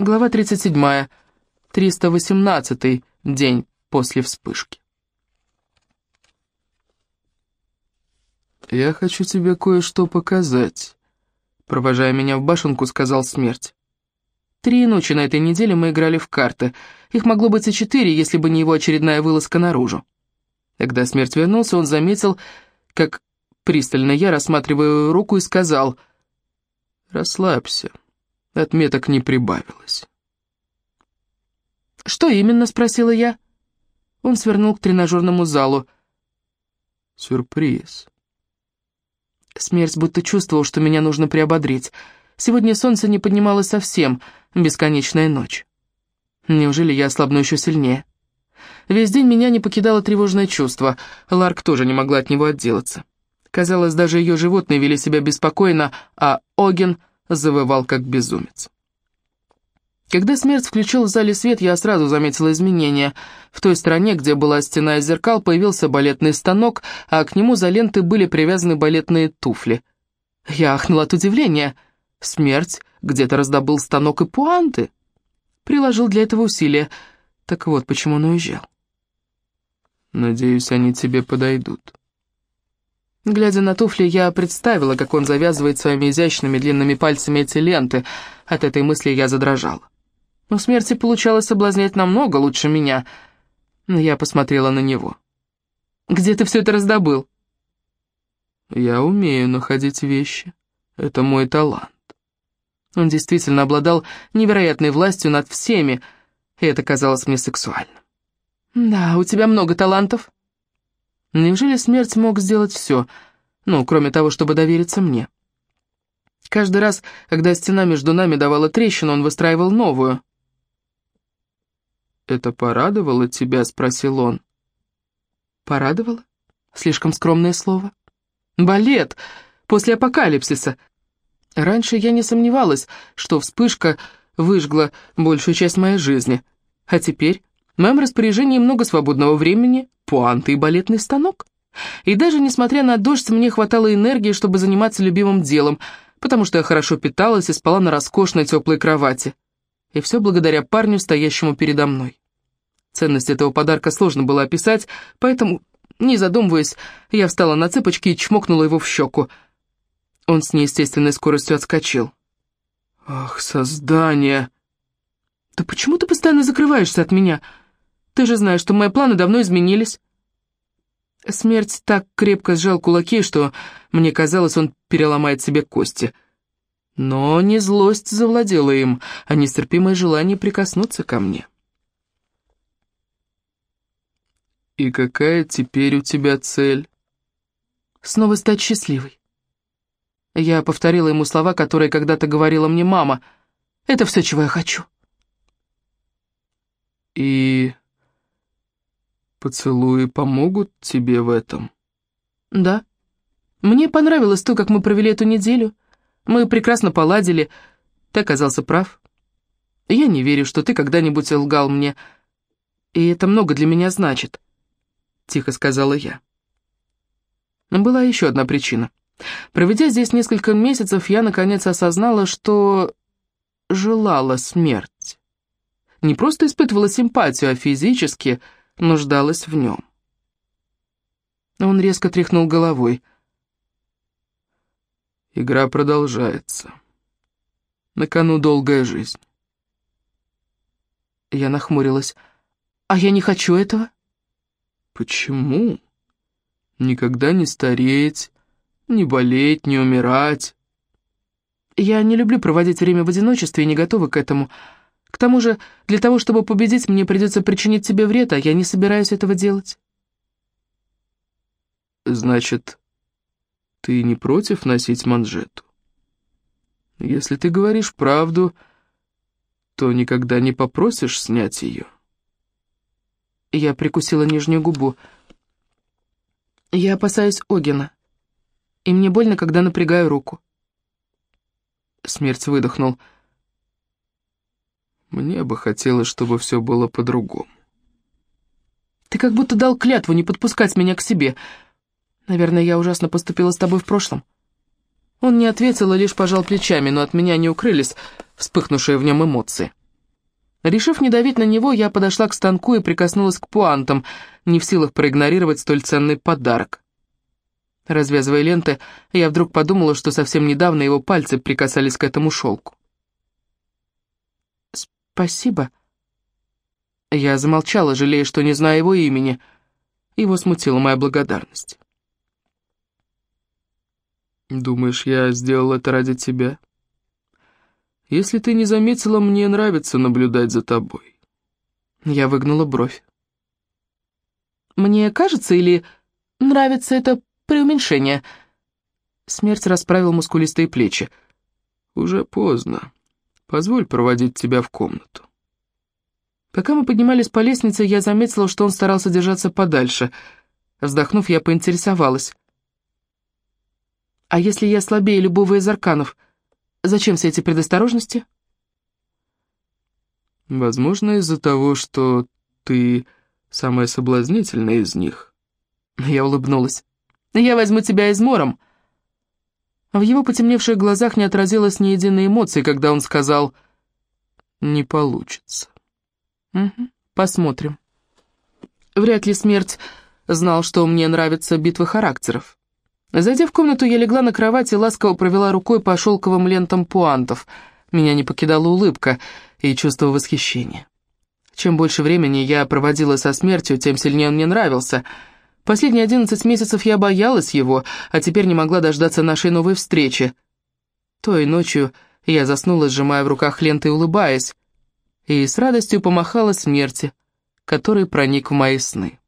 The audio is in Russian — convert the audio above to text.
Глава 37. 318 день после вспышки. «Я хочу тебе кое-что показать», — провожая меня в башенку, сказал смерть. Три ночи на этой неделе мы играли в карты. Их могло быть и четыре, если бы не его очередная вылазка наружу. Когда смерть вернулся, он заметил, как пристально я рассматриваю руку и сказал, «Расслабься, отметок не прибавилось». «Что именно?» — спросила я. Он свернул к тренажерному залу. «Сюрприз». Смерть будто чувствовал, что меня нужно приободрить. Сегодня солнце не поднималось совсем, бесконечная ночь. Неужели я ослабну еще сильнее? Весь день меня не покидало тревожное чувство. Ларк тоже не могла от него отделаться. Казалось, даже ее животные вели себя беспокойно, а Оген завывал как безумец. Когда смерть включил в зале свет, я сразу заметила изменения. В той стороне, где была стена из зеркал, появился балетный станок, а к нему за ленты были привязаны балетные туфли. Я ахнула от удивления. Смерть где-то раздобыл станок и пуанты. Приложил для этого усилия. Так вот, почему он уезжал. «Надеюсь, они тебе подойдут». Глядя на туфли, я представила, как он завязывает своими изящными длинными пальцами эти ленты. От этой мысли я задрожала. У смерти получалось соблазнять намного лучше меня. Я посмотрела на него. «Где ты все это раздобыл?» «Я умею находить вещи. Это мой талант». Он действительно обладал невероятной властью над всеми, и это казалось мне сексуальным. «Да, у тебя много талантов». Неужели смерть мог сделать все, ну, кроме того, чтобы довериться мне? Каждый раз, когда стена между нами давала трещину, он выстраивал новую. «Это порадовало тебя?» — спросил он. «Порадовало? Слишком скромное слово. Балет! После апокалипсиса. Раньше я не сомневалась, что вспышка выжгла большую часть моей жизни. А теперь в моем распоряжении много свободного времени, пуанты и балетный станок. И даже несмотря на дождь, мне хватало энергии, чтобы заниматься любимым делом, потому что я хорошо питалась и спала на роскошной теплой кровати. И все благодаря парню, стоящему передо мной. Ценность этого подарка сложно было описать, поэтому, не задумываясь, я встала на цыпочки и чмокнула его в щеку. Он с неестественной скоростью отскочил. «Ах, создание!» «Да почему ты постоянно закрываешься от меня?» Ты же знаешь, что мои планы давно изменились». Смерть так крепко сжал кулаки, что мне казалось, он переломает себе кости. Но не злость завладела им, а нестерпимое желание прикоснуться ко мне. «И какая теперь у тебя цель?» «Снова стать счастливой». Я повторила ему слова, которые когда-то говорила мне мама. «Это все, чего я хочу». «И Поцелуи помогут тебе в этом? Да. Мне понравилось то, как мы провели эту неделю. Мы прекрасно поладили. Ты оказался прав. Я не верю, что ты когда-нибудь лгал мне. И это много для меня значит, — тихо сказала я. Была еще одна причина. Проведя здесь несколько месяцев, я наконец осознала, что желала смерть. Не просто испытывала симпатию, а физически — нуждалась в нем. Он резко тряхнул головой. Игра продолжается. На кону долгая жизнь. Я нахмурилась. «А я не хочу этого?» «Почему? Никогда не стареть, не болеть, не умирать». «Я не люблю проводить время в одиночестве и не готова к этому. К тому же, для того, чтобы победить, мне придется причинить тебе вред, а я не собираюсь этого делать». «Значит, ты не против носить манжету? Если ты говоришь правду, то никогда не попросишь снять ее». Я прикусила нижнюю губу. «Я опасаюсь Огина, и мне больно, когда напрягаю руку». Смерть выдохнул. «Я мне бы хотелось, чтобы все было по-другому. Ты как будто дал клятву не подпускать меня к себе. Наверное, я ужасно поступила с тобой в прошлом. Он не ответил, а лишь пожал плечами, но от меня не укрылись вспыхнувшие в нем эмоции. Решив не давить на него, я подошла к станку и прикоснулась к пуантам, не в силах проигнорировать столь ценный подарок. Развязывая ленты, я вдруг подумала, что совсем недавно его пальцы прикасались к этому шелку. «Спасибо». Я замолчала, жалея, что не знаю его имени. Его смутила моя благодарность. «Думаешь, я сделал это ради тебя? Если ты не заметила, мне нравится наблюдать за тобой». Я выгнула бровь. «Мне кажется, или нравится это преуменьшение?» Смерть расправил мускулистые плечи. «Уже поздно. Позволь проводить тебя в комнату». Пока мы поднимались по лестнице, я заметила, что он старался держаться подальше. Вздохнув, я поинтересовалась. «А если я слабее любого из арканов, зачем все эти предосторожности?» «Возможно, из-за того, что ты самая соблазнительная из них». Я улыбнулась. «Я возьму тебя измором». В его потемневших глазах не отразилось ни единой эмоции, когда он сказал «не получится». Угу, посмотрим. Вряд ли смерть знал, что мне нравятся битвы характеров. Зайдя в комнату, я легла на кровать и ласково провела рукой по шелковым лентам пуантов. Меня не покидала улыбка и чувство восхищения. Чем больше времени я проводила со смертью, тем сильнее он мне нравился. Последние одиннадцать месяцев я боялась его, а теперь не могла дождаться нашей новой встречи. Той ночью я заснула, сжимая в руках ленты и улыбаясь и с радостью помахала смерти, который проник в мои сны.